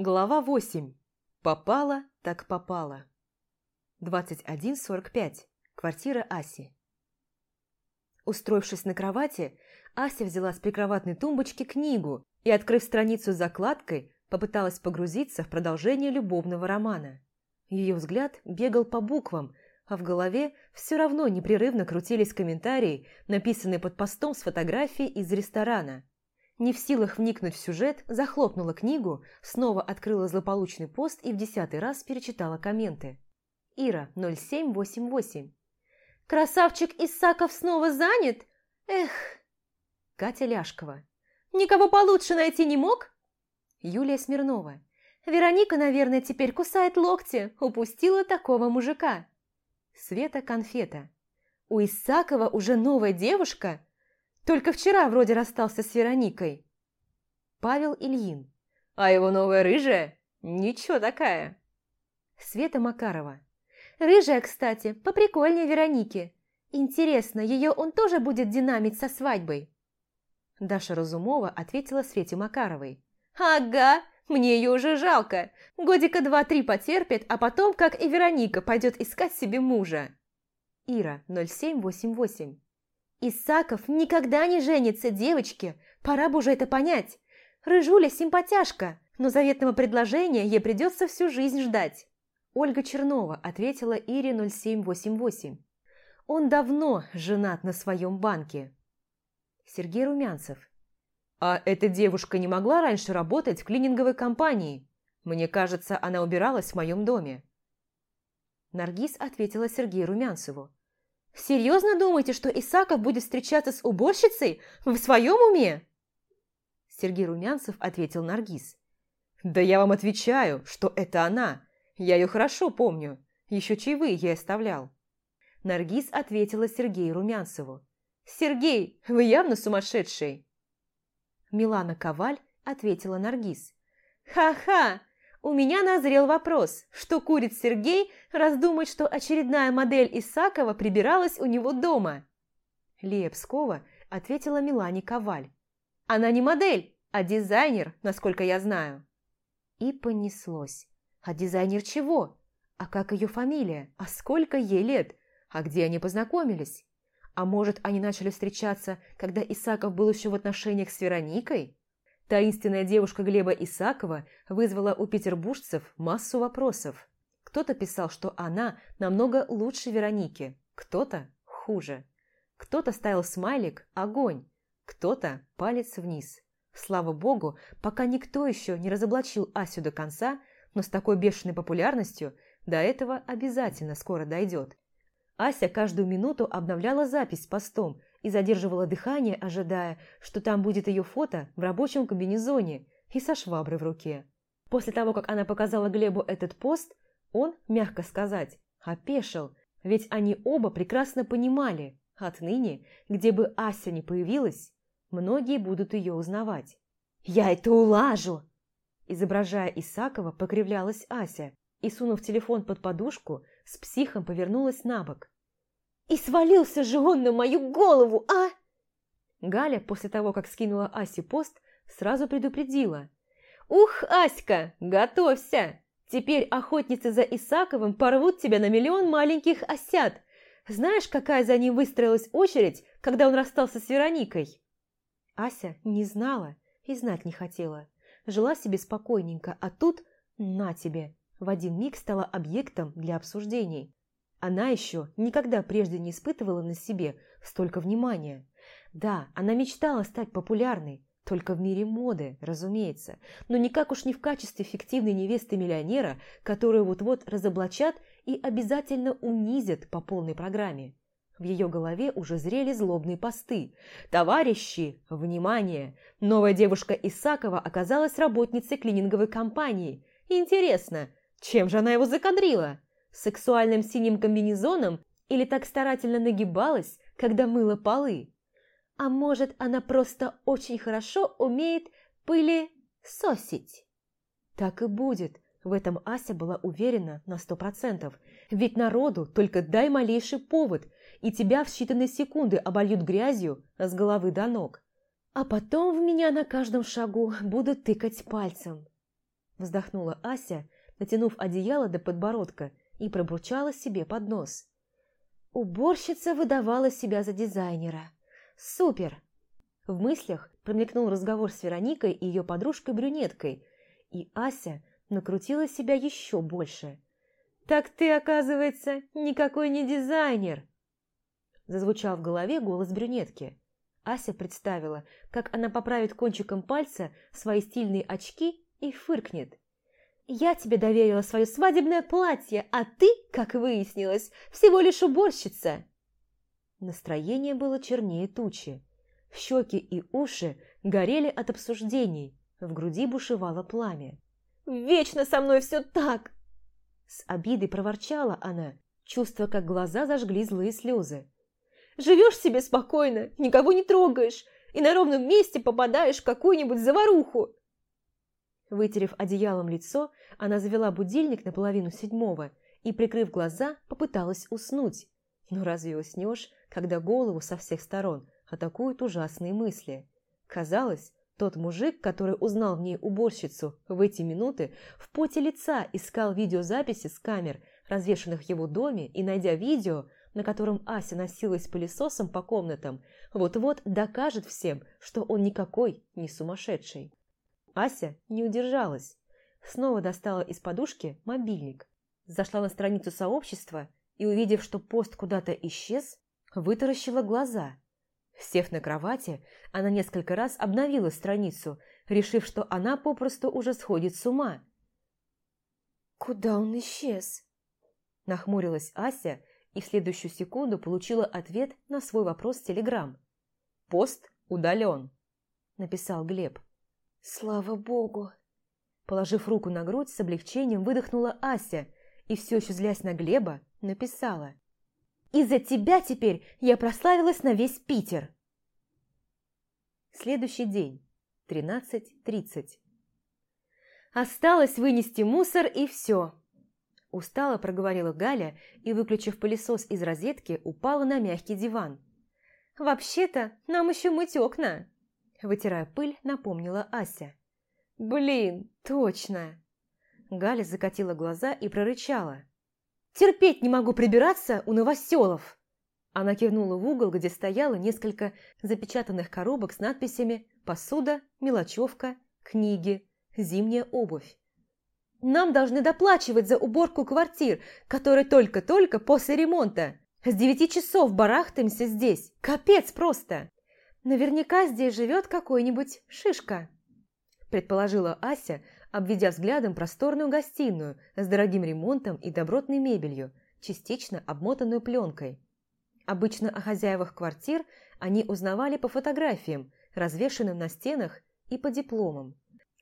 Глава 8. Попала, так попала. 21.45. Квартира Аси. Устроившись на кровати, Ася взяла с прикроватной тумбочки книгу и, открыв страницу с закладкой, попыталась погрузиться в продолжение любовного романа. Ее взгляд бегал по буквам, а в голове все равно непрерывно крутились комментарии, написанные под постом с фотографией из ресторана – не в силах вникнуть в сюжет, захлопнула книгу, снова открыла злополучный пост и в десятый раз перечитала комменты. Ира, 0788. «Красавчик Исаков снова занят? Эх!» Катя Ляшкова. «Никого получше найти не мог?» Юлия Смирнова. «Вероника, наверное, теперь кусает локти, упустила такого мужика». Света Конфета. «У Исакова уже новая девушка? Только вчера вроде расстался с Вероникой. Павел Ильин. А его новая рыжая? Ничего такая. Света Макарова. Рыжая, кстати, поприкольнее Вероники. Интересно, ее он тоже будет динамить со свадьбой? Даша Разумова ответила Свете Макаровой. «Ага, мне ее уже жалко. Годика два-три потерпит, а потом, как и Вероника, пойдет искать себе мужа». Ира, 0788. Исаков никогда не женится, девочки. Пора бы уже это понять. Рыжуля симпатяшка, но заветного предложения ей придется всю жизнь ждать. Ольга Чернова ответила Ире 0788. Он давно женат на своем банке. Сергей Румянцев. А эта девушка не могла раньше работать в клининговой компании? Мне кажется, она убиралась в моем доме. Наргиз ответила Сергею Румянцеву. Серьезно думаете, что Исаков будет встречаться с уборщицей? В своем уме?» Сергей Румянцев ответил Наргиз. «Да я вам отвечаю, что это она. Я ее хорошо помню. Еще чаевые я оставлял». Наргиз ответила Сергею Румянцеву. «Сергей, вы явно сумасшедший!» Милана Коваль ответила Наргиз. «Ха-ха! У меня назрел вопрос, что курит Сергей, раз думает, что очередная модель Исакова прибиралась у него дома. Лия Пскова ответила Милане Коваль. Она не модель, а дизайнер, насколько я знаю. И понеслось. А дизайнер чего? А как ее фамилия? А сколько ей лет? А где они познакомились? А может, они начали встречаться, когда Исаков был еще в отношениях с Вероникой? Таинственная девушка Глеба Исакова вызвала у петербуржцев массу вопросов. Кто-то писал, что она намного лучше Вероники, кто-то хуже. Кто-то ставил смайлик «Огонь», кто-то палец вниз. Слава богу, пока никто еще не разоблачил Асю до конца, но с такой бешеной популярностью до этого обязательно скоро дойдет. Ася каждую минуту обновляла запись постом и задерживала дыхание, ожидая, что там будет ее фото в рабочем комбинезоне и со шваброй в руке. После того, как она показала Глебу этот пост, он, мягко сказать, опешил, ведь они оба прекрасно понимали, отныне, где бы Ася ни появилась, многие будут ее узнавать. «Я это улажу!» Изображая Исакова, покривлялась Ася и, сунув телефон под подушку, с психом повернулась на бок. И свалился же он на мою голову, а? Галя, после того, как скинула Асе пост, сразу предупредила. «Ух, Аська, готовься! Теперь охотницы за Исаковым порвут тебя на миллион маленьких осят. Знаешь, какая за ним выстроилась очередь, когда он расстался с Вероникой?» Ася не знала и знать не хотела. Жила себе спокойненько, а тут на тебе. В один миг стала объектом для обсуждений. Она еще никогда прежде не испытывала на себе столько внимания. Да, она мечтала стать популярной, только в мире моды, разумеется, но никак уж не в качестве фиктивной невесты миллионера, которую вот-вот разоблачат и обязательно унизят по полной программе. В ее голове уже зрели злобные посты. «Товарищи, внимание! Новая девушка Исакова оказалась работницей клининговой компании. Интересно, чем же она его закадрила?» Сексуальным синим комбинезоном или так старательно нагибалась, когда мыла полы. А может, она просто очень хорошо умеет пыли сосить? Так и будет. В этом Ася была уверена на сто процентов. Ведь народу только дай малейший повод, и тебя в считанные секунды обольют грязью с головы до ног. А потом в меня на каждом шагу будут тыкать пальцем. Вздохнула Ася, натянув одеяло до подбородка и пробурчала себе под нос. Уборщица выдавала себя за дизайнера. Супер! В мыслях промелькнул разговор с Вероникой и ее подружкой-брюнеткой, и Ася накрутила себя еще больше. «Так ты, оказывается, никакой не дизайнер!» Зазвучал в голове голос брюнетки. Ася представила, как она поправит кончиком пальца свои стильные очки и фыркнет. «Я тебе доверила свое свадебное платье, а ты, как выяснилось, всего лишь уборщица!» Настроение было чернее тучи. Щеки и уши горели от обсуждений, в груди бушевало пламя. «Вечно со мной все так!» С обидой проворчала она, чувствуя, как глаза зажгли злые слезы. «Живешь себе спокойно, никого не трогаешь, и на ровном месте попадаешь в какую-нибудь заваруху!» Вытерев одеялом лицо, она завела будильник на половину седьмого и, прикрыв глаза, попыталась уснуть. Но разве уснешь, когда голову со всех сторон атакуют ужасные мысли? Казалось, тот мужик, который узнал в ней уборщицу в эти минуты, в поте лица искал видеозаписи с камер, развешанных в его доме, и, найдя видео, на котором Ася носилась пылесосом по комнатам, вот-вот докажет всем, что он никакой не сумасшедший. Ася не удержалась. Снова достала из подушки мобильник. Зашла на страницу сообщества и, увидев, что пост куда-то исчез, вытаращила глаза. Сев на кровати, она несколько раз обновила страницу, решив, что она попросту уже сходит с ума. «Куда он исчез?» Нахмурилась Ася и в следующую секунду получила ответ на свой вопрос в Телеграм. «Пост удален», – написал Глеб. «Слава Богу!» Положив руку на грудь, с облегчением выдохнула Ася и, все еще злясь на Глеба, написала. «Из-за тебя теперь я прославилась на весь Питер!» Следующий день. 13.30. Осталось вынести мусор и все. Устало проговорила Галя и, выключив пылесос из розетки, упала на мягкий диван. «Вообще-то нам еще мыть окна!» Вытирая пыль, напомнила Ася. «Блин, точно!» Галя закатила глаза и прорычала. «Терпеть не могу прибираться у новоселов!» Она кивнула в угол, где стояло несколько запечатанных коробок с надписями «Посуда», «Мелочевка», «Книги», «Зимняя обувь». «Нам должны доплачивать за уборку квартир, которые только-только после ремонта. С девяти часов барахтаемся здесь. Капец просто!» Наверняка здесь живет какой-нибудь шишка», предположила Ася, обведя взглядом просторную гостиную с дорогим ремонтом и добротной мебелью, частично обмотанную пленкой. Обычно о хозяевах квартир они узнавали по фотографиям, развешанным на стенах и по дипломам.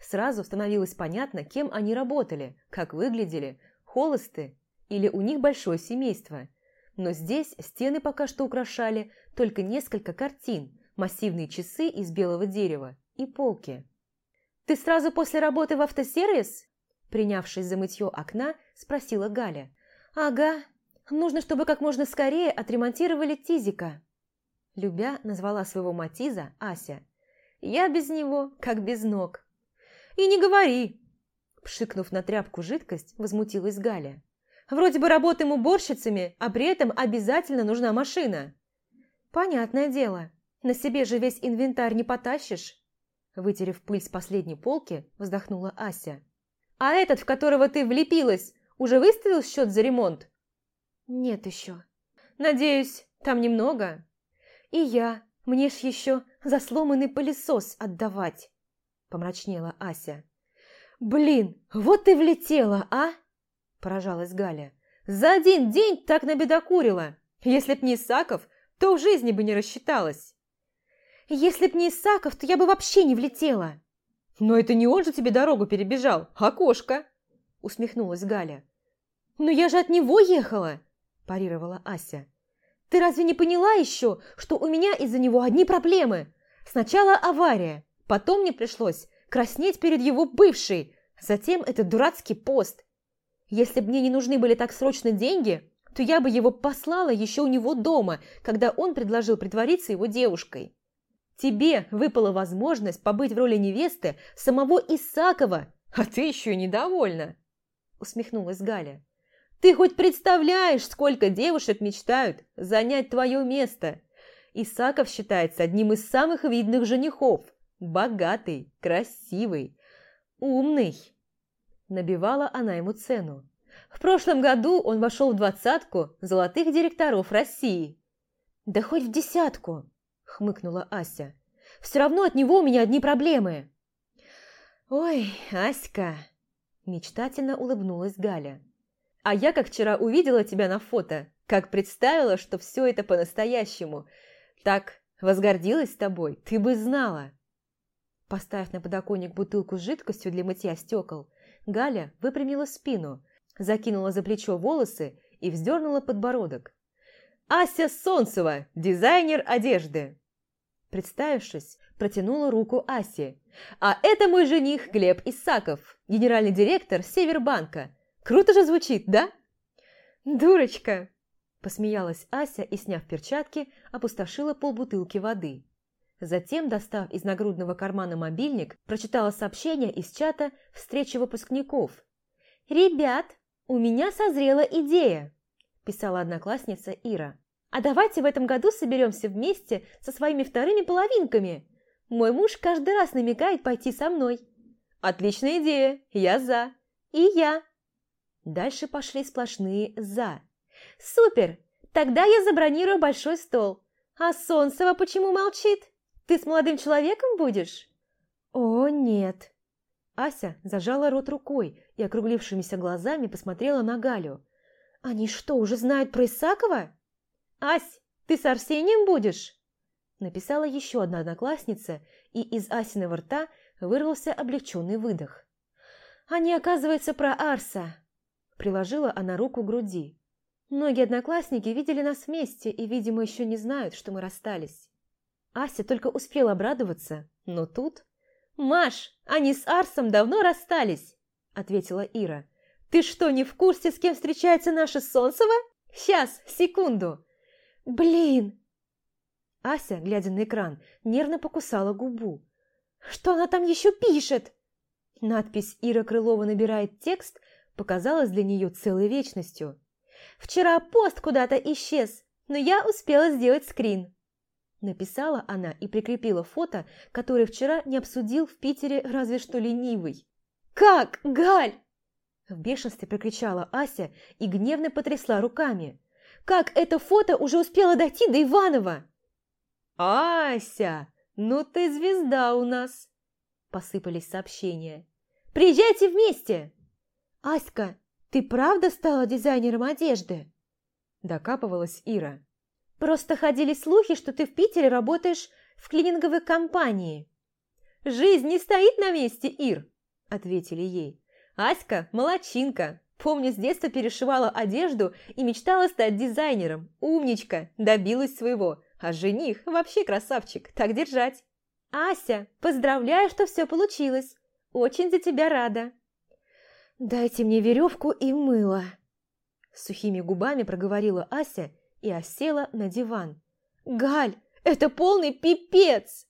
Сразу становилось понятно, кем они работали, как выглядели, холосты или у них большое семейство. Но здесь стены пока что украшали только несколько картин – массивные часы из белого дерева и полки. «Ты сразу после работы в автосервис?» Принявшись за мытье окна, спросила Галя. «Ага, нужно, чтобы как можно скорее отремонтировали Тизика». Любя назвала своего Матиза Ася. «Я без него, как без ног». «И не говори!» Пшикнув на тряпку жидкость, возмутилась Галя. «Вроде бы работаем уборщицами, а при этом обязательно нужна машина». «Понятное дело. На себе же весь инвентарь не потащишь. Вытерев пыль с последней полки, вздохнула Ася. А этот, в которого ты влепилась, уже выставил счет за ремонт? Нет еще. Надеюсь, там немного. И я. Мне ж еще за сломанный пылесос отдавать. Помрачнела Ася. Блин, вот ты влетела, а? Поражалась Галя. За один день так набедокурила. Если б не Исаков, то в жизни бы не рассчиталась. Если б не Исаков, то я бы вообще не влетела. Но это не он же тебе дорогу перебежал, а кошка, усмехнулась Галя. Но я же от него ехала, парировала Ася. Ты разве не поняла еще, что у меня из-за него одни проблемы? Сначала авария, потом мне пришлось краснеть перед его бывшей, затем этот дурацкий пост. Если бы мне не нужны были так срочно деньги, то я бы его послала еще у него дома, когда он предложил притвориться его девушкой. Тебе выпала возможность побыть в роли невесты самого Исакова, «А ты еще и недовольна!» – усмехнулась Галя. «Ты хоть представляешь, сколько девушек мечтают занять твое место? Исаков считается одним из самых видных женихов. Богатый, красивый, умный». Набивала она ему цену. В прошлом году он вошел в двадцатку золотых директоров России. «Да хоть в десятку!» – хмыкнула Ася. «Все равно от него у меня одни проблемы!» «Ой, Аська!» – мечтательно улыбнулась Галя. «А я, как вчера увидела тебя на фото, как представила, что все это по-настоящему, так возгордилась тобой, ты бы знала!» Поставив на подоконник бутылку с жидкостью для мытья стекол, Галя выпрямила спину, закинула за плечо волосы и вздернула подбородок. «Ася Солнцева, дизайнер одежды!» Представившись, протянула руку Асе. «А это мой жених Глеб Исаков, генеральный директор Севербанка. Круто же звучит, да?» «Дурочка!» – посмеялась Ася и, сняв перчатки, опустошила полбутылки воды. Затем, достав из нагрудного кармана мобильник, прочитала сообщение из чата встречи выпускников. «Ребят, у меня созрела идея!» – писала одноклассница Ира. «А давайте в этом году соберемся вместе со своими вторыми половинками. Мой муж каждый раз намекает пойти со мной». «Отличная идея! Я за!» «И я!» Дальше пошли сплошные «за». «Супер! Тогда я забронирую большой стол. А Солнцева почему молчит?» Ты с молодым человеком будешь?» «О, нет!» Ася зажала рот рукой и округлившимися глазами посмотрела на Галю. «Они что, уже знают про Исакова?» «Ась, ты с Арсением будешь?» Написала еще одна одноклассница, и из Асиного рта вырвался облегченный выдох. «Они, оказывается, про Арса!» Приложила она руку к груди. «Многие одноклассники видели нас вместе и, видимо, еще не знают, что мы расстались». Ася только успела обрадоваться, но тут... «Маш, они с Арсом давно расстались!» – ответила Ира. «Ты что, не в курсе, с кем встречается наша Солнцева? Сейчас, секунду!» «Блин!» Ася, глядя на экран, нервно покусала губу. «Что она там еще пишет?» Надпись «Ира Крылова набирает текст» показалась для нее целой вечностью. «Вчера пост куда-то исчез, но я успела сделать скрин. Написала она и прикрепила фото, которое вчера не обсудил в Питере разве что ленивый. «Как, Галь?» В бешенстве прокричала Ася и гневно потрясла руками. «Как это фото уже успело дойти до Иванова?» «Ася, ну ты звезда у нас!» Посыпались сообщения. «Приезжайте вместе!» «Аська, ты правда стала дизайнером одежды?» Докапывалась Ира. Просто ходили слухи, что ты в Питере работаешь в клининговой компании». «Жизнь не стоит на месте, Ир», – ответили ей. «Аська – молочинка. Помню, с детства перешивала одежду и мечтала стать дизайнером. Умничка, добилась своего. А жених – вообще красавчик, так держать». «Ася, поздравляю, что все получилось. Очень за тебя рада». «Дайте мне веревку и мыло», – сухими губами проговорила Ася и осела на диван. «Галь, это полный пипец!»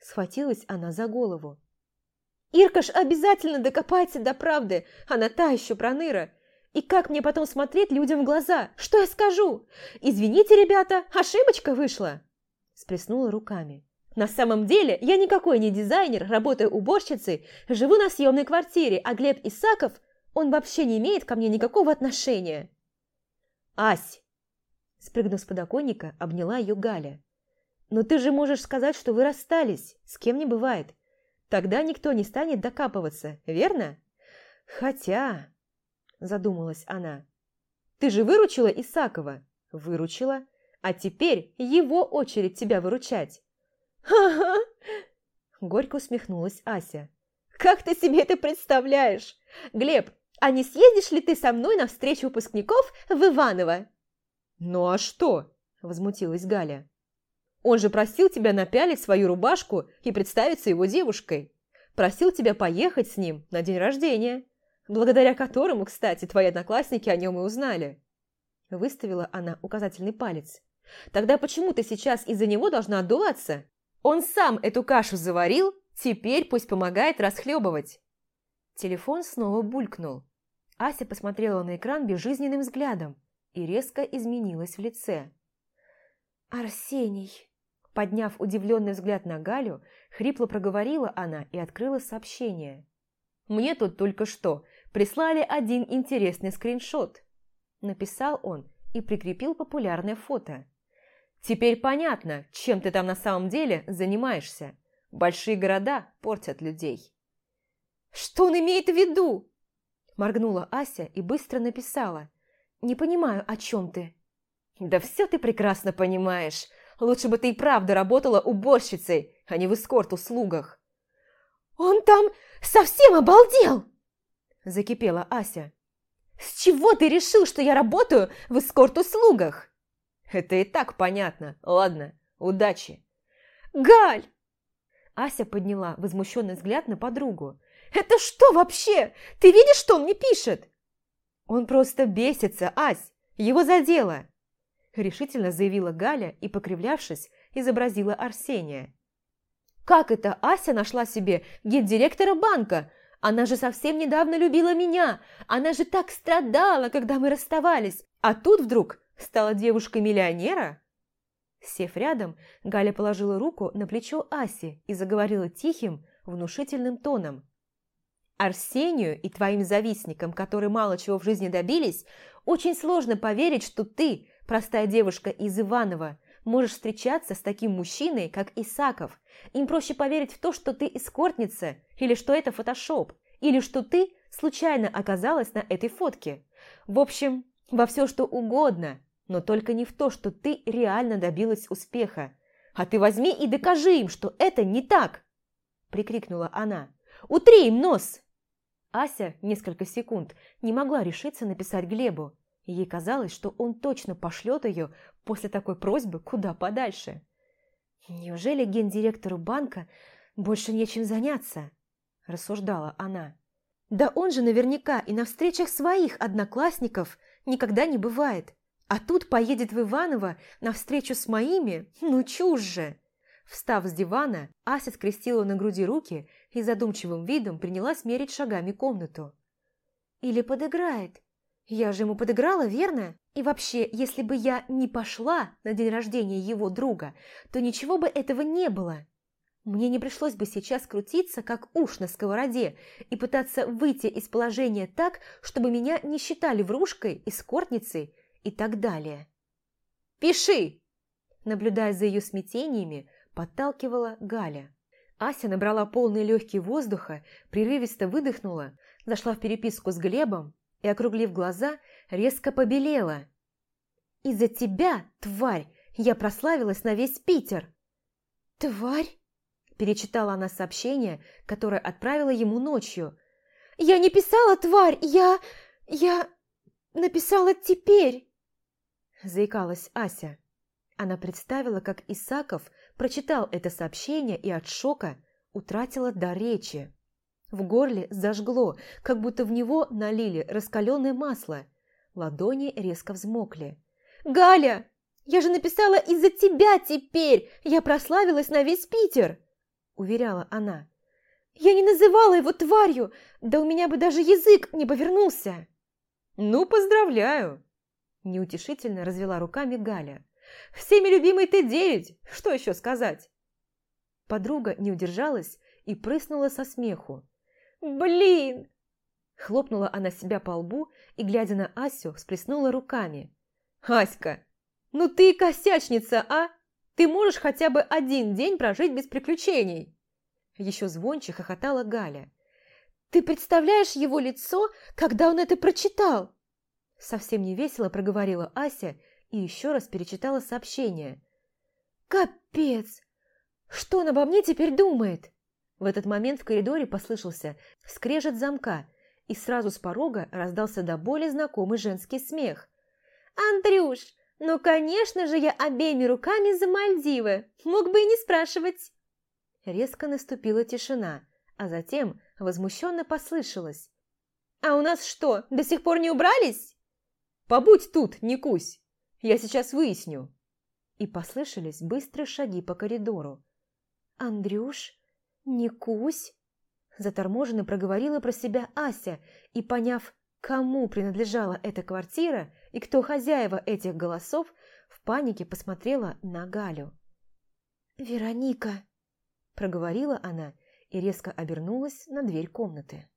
Схватилась она за голову. «Иркаш обязательно докопается до правды, она та еще проныра. И как мне потом смотреть людям в глаза? Что я скажу? Извините, ребята, ошибочка вышла!» Сплеснула руками. «На самом деле я никакой не дизайнер, работаю уборщицей, живу на съемной квартире, а Глеб Исаков, он вообще не имеет ко мне никакого отношения». «Ась, Спрыгнув с подоконника, обняла ее Галя. «Но ты же можешь сказать, что вы расстались, с кем не бывает. Тогда никто не станет докапываться, верно?» «Хотя...» – задумалась она. «Ты же выручила Исакова?» «Выручила. А теперь его очередь тебя выручать». «Ха-ха!» – горько усмехнулась Ася. «Как ты себе это представляешь? Глеб, а не съездишь ли ты со мной на встречу выпускников в Иваново?» «Ну а что?» – возмутилась Галя. «Он же просил тебя напялить свою рубашку и представиться его девушкой. Просил тебя поехать с ним на день рождения, благодаря которому, кстати, твои одноклассники о нем и узнали». Выставила она указательный палец. «Тогда почему ты сейчас из-за него должна отдуваться? Он сам эту кашу заварил, теперь пусть помогает расхлебывать». Телефон снова булькнул. Ася посмотрела на экран безжизненным взглядом и резко изменилась в лице. «Арсений!» Подняв удивленный взгляд на Галю, хрипло проговорила она и открыла сообщение. «Мне тут только что прислали один интересный скриншот», написал он и прикрепил популярное фото. «Теперь понятно, чем ты там на самом деле занимаешься. Большие города портят людей». «Что он имеет в виду?» Моргнула Ася и быстро написала. «Не понимаю, о чем ты?» «Да все ты прекрасно понимаешь. Лучше бы ты и правда работала уборщицей, а не в эскорт-услугах». «Он там совсем обалдел!» Закипела Ася. «С чего ты решил, что я работаю в эскорт-услугах?» «Это и так понятно. Ладно, удачи». «Галь!» Ася подняла возмущенный взгляд на подругу. «Это что вообще? Ты видишь, что он мне пишет?» «Он просто бесится, Ась! Его задело!» Решительно заявила Галя и, покривлявшись, изобразила Арсения. «Как это Ася нашла себе гендиректора банка? Она же совсем недавно любила меня! Она же так страдала, когда мы расставались! А тут вдруг стала девушкой миллионера?» Сев рядом, Галя положила руку на плечо Аси и заговорила тихим, внушительным тоном. Арсению и твоим завистникам, которые мало чего в жизни добились, очень сложно поверить, что ты, простая девушка из Иванова, можешь встречаться с таким мужчиной, как Исаков. Им проще поверить в то, что ты эскортница, или что это фотошоп, или что ты случайно оказалась на этой фотке. В общем, во все что угодно, но только не в то, что ты реально добилась успеха. А ты возьми и докажи им, что это не так!» Прикрикнула она. «Утри им нос!» Ася несколько секунд не могла решиться написать Глебу. Ей казалось, что он точно пошлет ее после такой просьбы куда подальше. «Неужели гендиректору банка больше нечем заняться?» – рассуждала она. «Да он же наверняка и на встречах своих одноклассников никогда не бывает. А тут поедет в Иваново на встречу с моими? Ну чушь же!» Встав с дивана, Ася скрестила на груди руки и задумчивым видом принялась мерить шагами комнату. «Или подыграет. Я же ему подыграла, верно? И вообще, если бы я не пошла на день рождения его друга, то ничего бы этого не было. Мне не пришлось бы сейчас крутиться, как уж на сковороде, и пытаться выйти из положения так, чтобы меня не считали врушкой, эскортницей и так далее. «Пиши!» Наблюдая за ее смятениями, подталкивала Галя. Ася набрала полные легкие воздуха, прерывисто выдохнула, зашла в переписку с Глебом и, округлив глаза, резко побелела. «Из-за тебя, тварь, я прославилась на весь Питер!» «Тварь?» – перечитала она сообщение, которое отправила ему ночью. «Я не писала, тварь, я... я... написала теперь!» – заикалась Ася. Она представила, как Исаков прочитал это сообщение и от шока утратила до речи. В горле зажгло, как будто в него налили раскаленное масло. Ладони резко взмокли. «Галя, я же написала из-за тебя теперь! Я прославилась на весь Питер!» Уверяла она. «Я не называла его тварью, да у меня бы даже язык не повернулся!» «Ну, поздравляю!» Неутешительно развела руками Галя. Всеми любимый ты девять, что еще сказать?» Подруга не удержалась и прыснула со смеху. «Блин!» Хлопнула она себя по лбу и, глядя на Асю, всплеснула руками. «Аська, ну ты косячница, а? Ты можешь хотя бы один день прожить без приключений?» Еще звонче хохотала Галя. «Ты представляешь его лицо, когда он это прочитал?» Совсем невесело проговорила Ася и еще раз перечитала сообщение. «Капец! Что он обо мне теперь думает?» В этот момент в коридоре послышался скрежет замка, и сразу с порога раздался до боли знакомый женский смех. «Андрюш, ну, конечно же, я обеими руками за Мальдивы, мог бы и не спрашивать!» Резко наступила тишина, а затем возмущенно послышалось. «А у нас что, до сих пор не убрались?» «Побудь тут, не кусь!» Я сейчас выясню». И послышались быстрые шаги по коридору. «Андрюш, не кусь!» Заторможенно проговорила про себя Ася и, поняв, кому принадлежала эта квартира и кто хозяева этих голосов, в панике посмотрела на Галю. «Вероника!» – проговорила она и резко обернулась на дверь комнаты.